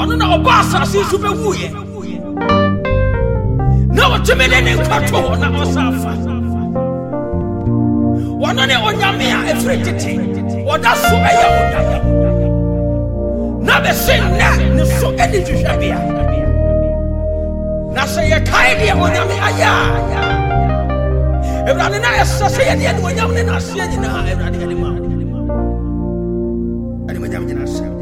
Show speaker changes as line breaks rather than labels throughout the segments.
ɔno na ɔbɔ asase so bɛwuiɛ. Na ɔtumi ne ne nkwa to hɔ na ɔsa afa wɔno ne onyame a ɛfiri tete. Ɔda so ɛyɛ onyame na bɛse nnɛ ne so ɛne hwehwɛbea na sɛ yɛkae deɛ onyame ayɛ a awurade na ɛsɛ sɛ yɛde ɛne onyam ne naaseɛ nyinaa awurade ɛde ma ɛne manyam nyina asɛm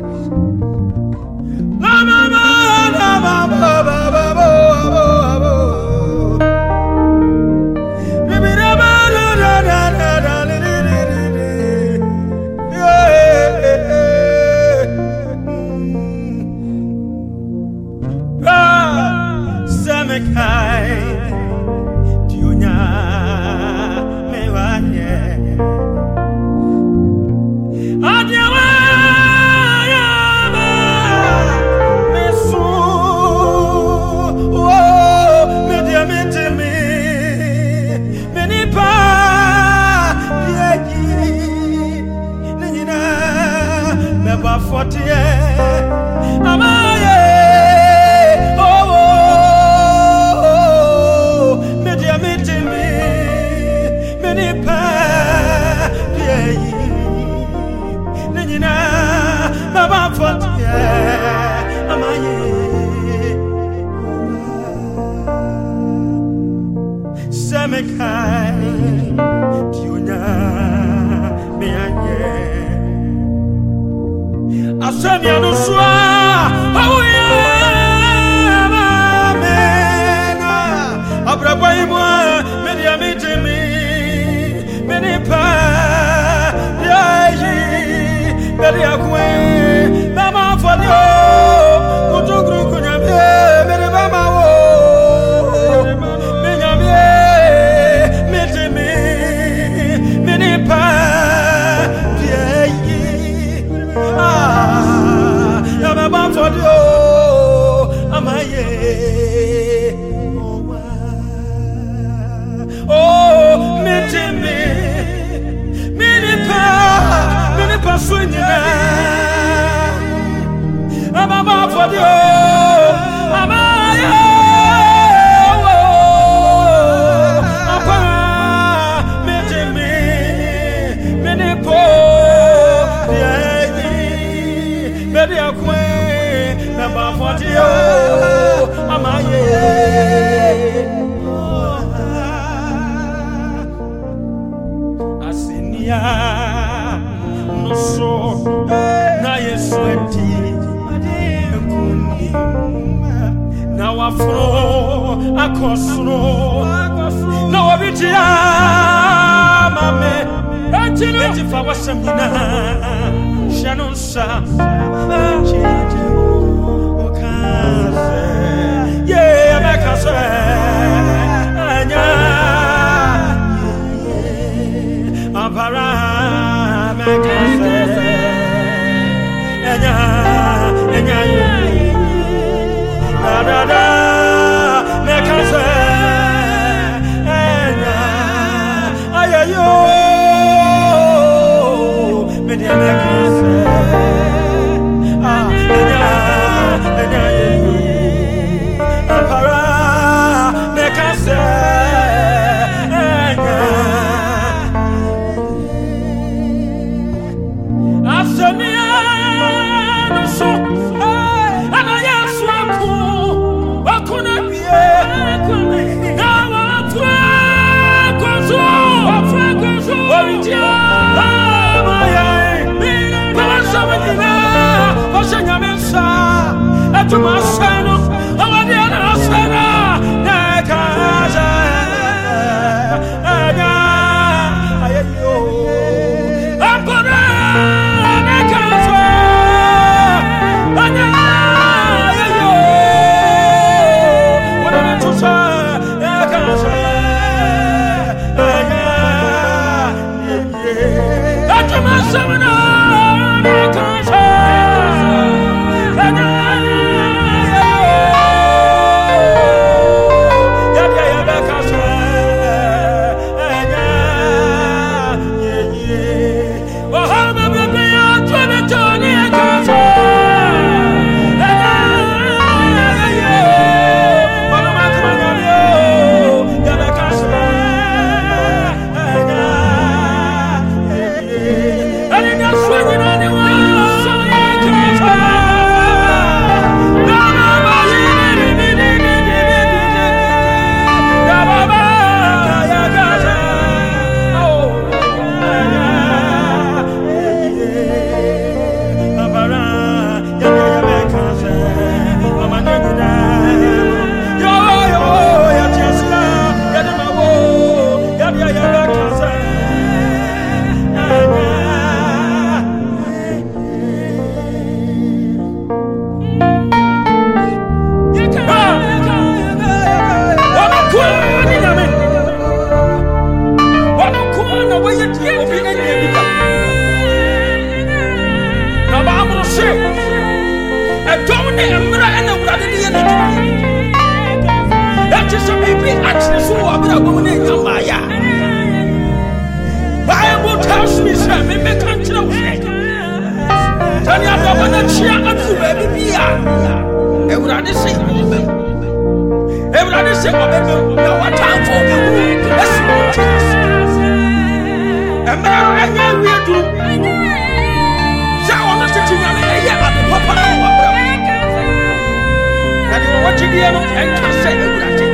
unifuatie amaye oh, oh, oh, oh. media pa menipe pieyi ne nyina mabamfuatie amaye Semekai. Seigneur nous soit. Amen. abra quoi et moi, mes diamants aimés, mes départs, bien, bien, Body. akɔsoro akɔsoro na obi gye ama me ɛgye fa wɔsɛm nyinaa hyɛ no nsa to my side. so wɔ abira bɔ mu ne nya mmaaya bible tells me sɛ meme ka nkyerɛ wo sɛ sɛne abrabɔ no kyia aduru baabi bi a awurade sɛ ɔbɛm awurade sɛ ɔbɛbɛm na watamfo wobɛhu asi wo nti ɛmmerɛ no ɛnyɛ awie duru sɛ ɔno tete nyame ɛyɛ ade papa na wɔbrɛ mu ɛde wɔwɔgyedeɛ no ɛnka sɛ awurade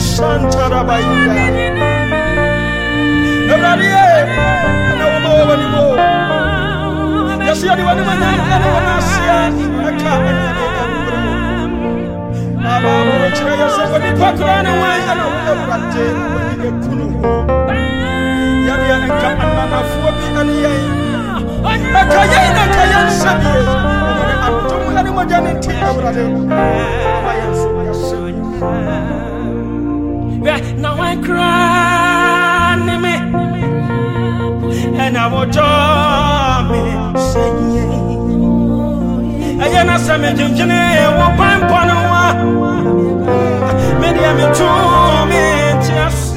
shantarabaida ebrariye nawumowo nimo yasiyaniwa nimanyanyanewanasia ekaanyanyanewura abamurekira yaseko nipakurane wanya nawuyawurate oyige kunuho yariya enka bi now I cry, and I will jump me. Say And I said, I'm going to go to the. I'm going to go.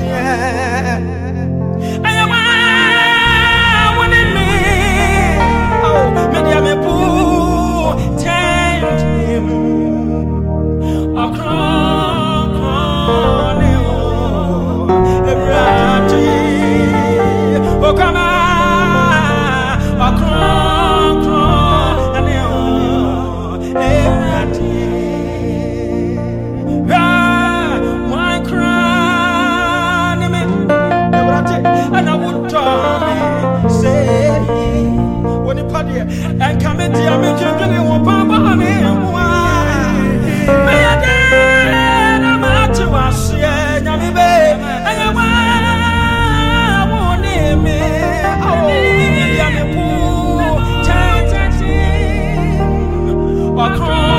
cross.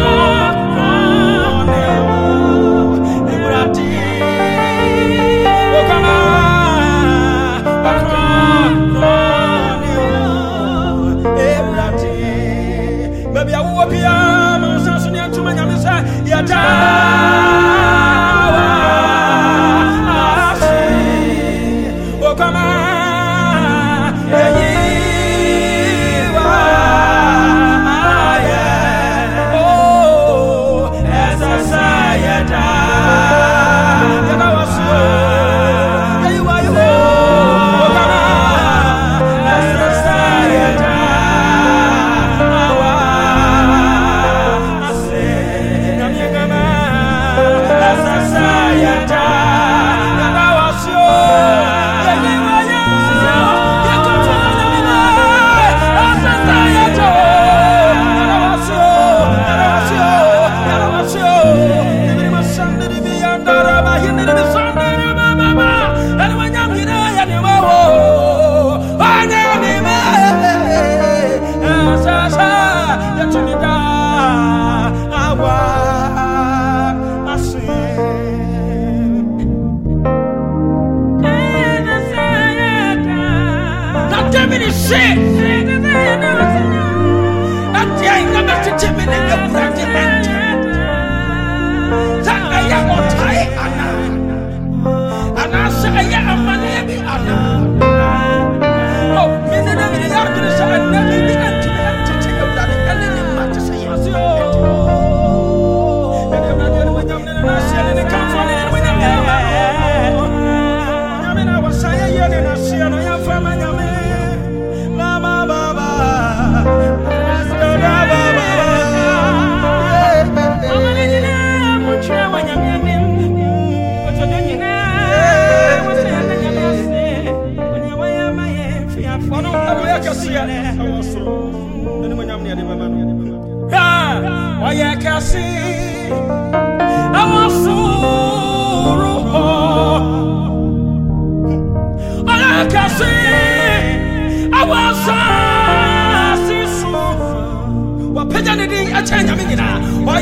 I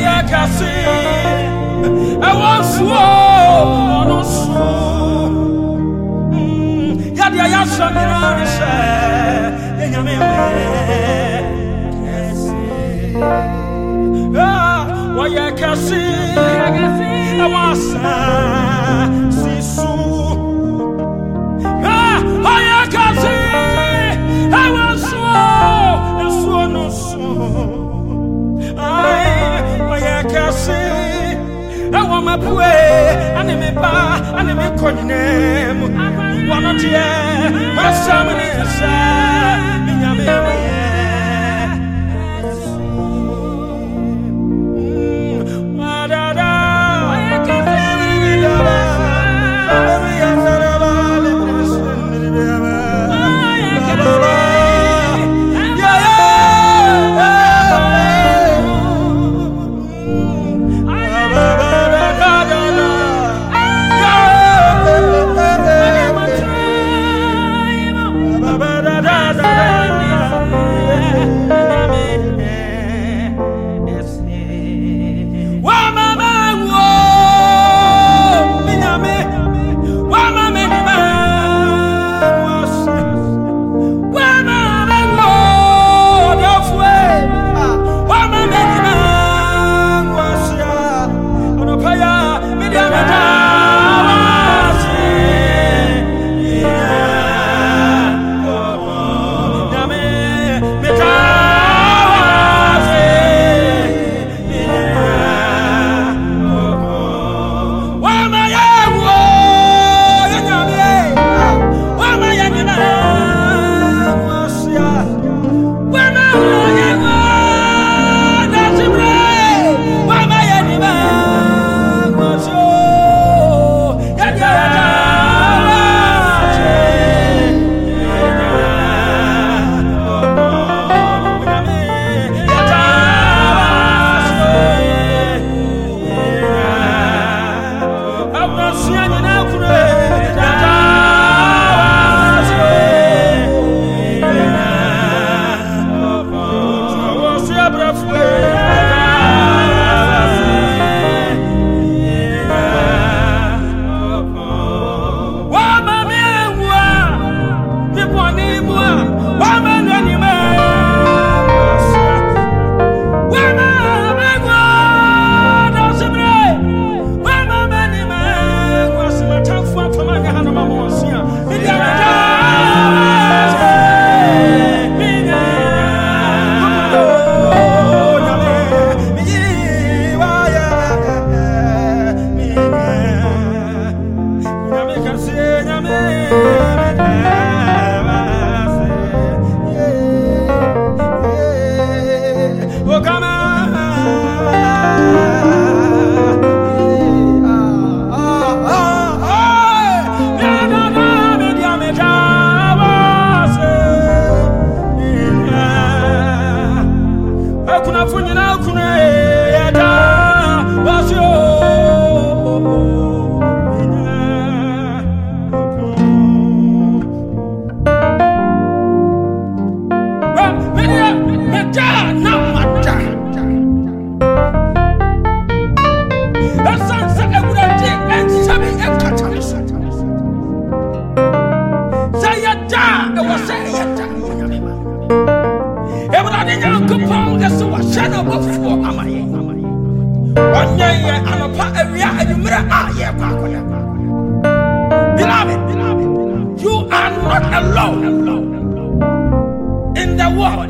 want to nsuo ɔno nsuo yɛdeɛ yɛahyɛ nyinaa ne kɛse ɛwɔ mapue ane me ba ane me kɔ nyinaa mu wɔno deɛ masɛm ne sɛ menyame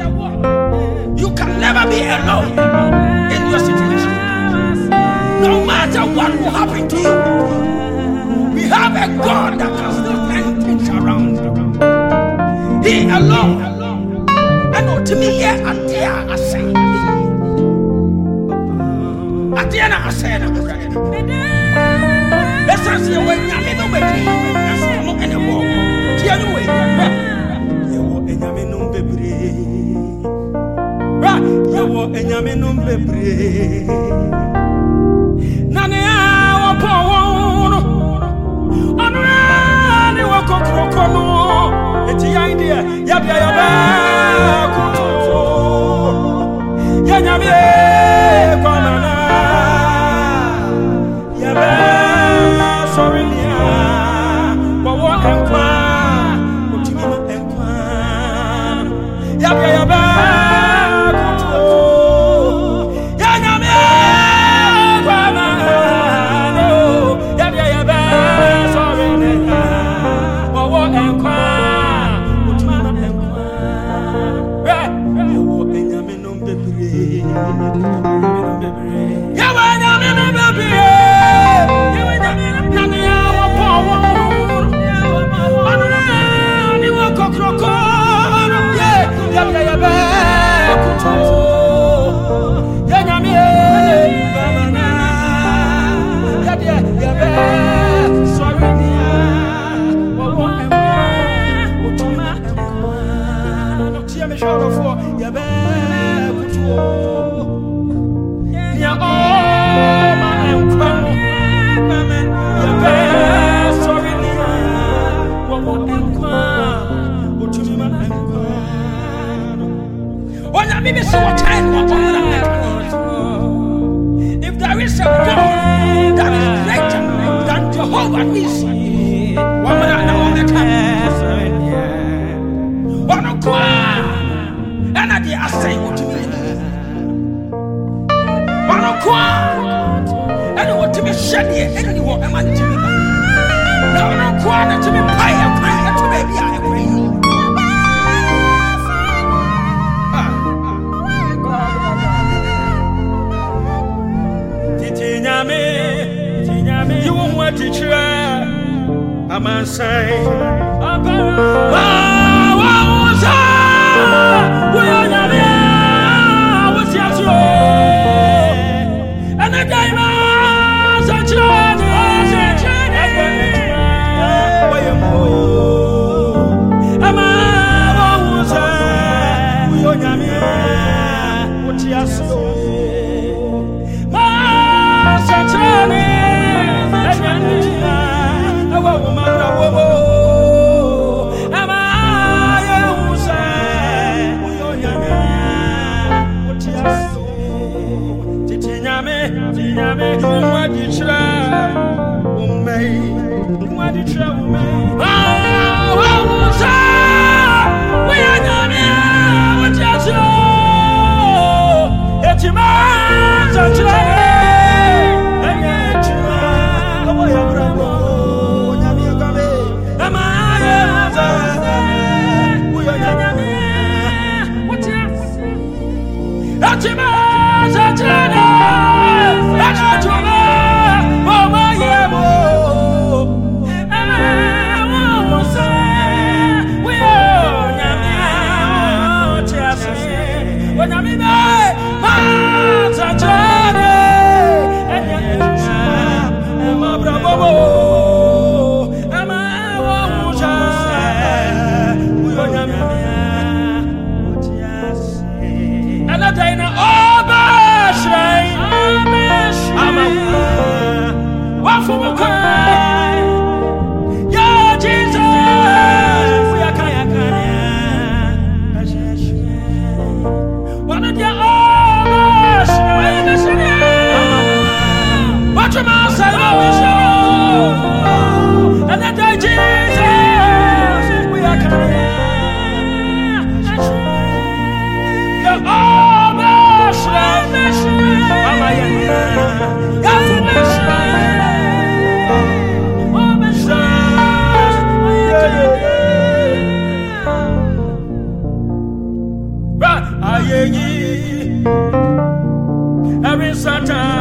You can never be alone in your situation. No matter what will happen to you, we have a God that can still turn things around. He alone. I know to me, here I dare I say. Let's see the way. I'm the way. bra yɛwɔ anyamenom bebree na nea wɔpɔ wɔn no ɔno a ne wɔkɔkorɔkɔ no ɛti yɛn deɛ yɛdeɛ yɛbɛkoto yɛnyameɛ kwa Mama say, Abba. you me. Every Satan.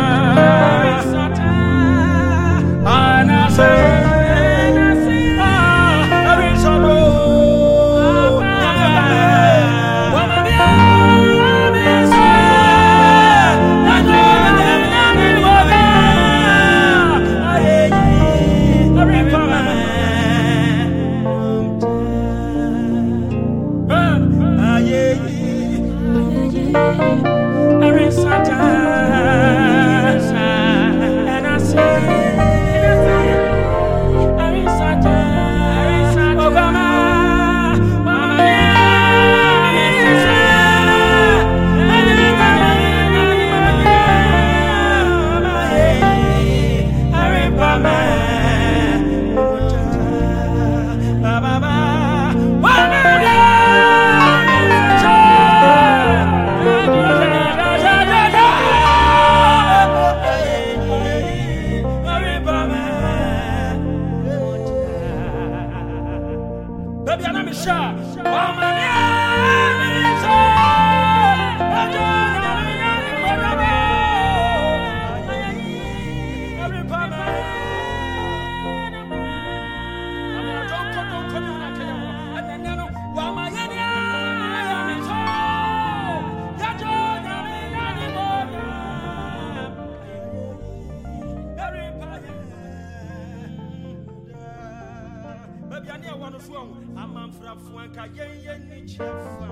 mfrafo anka yɛn yɛ ni kyerɛ fa.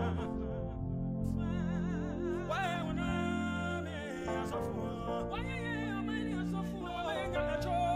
Wɔyɛ wɔn na mɛ asɔfo. Wɔyɛ yɛ ni.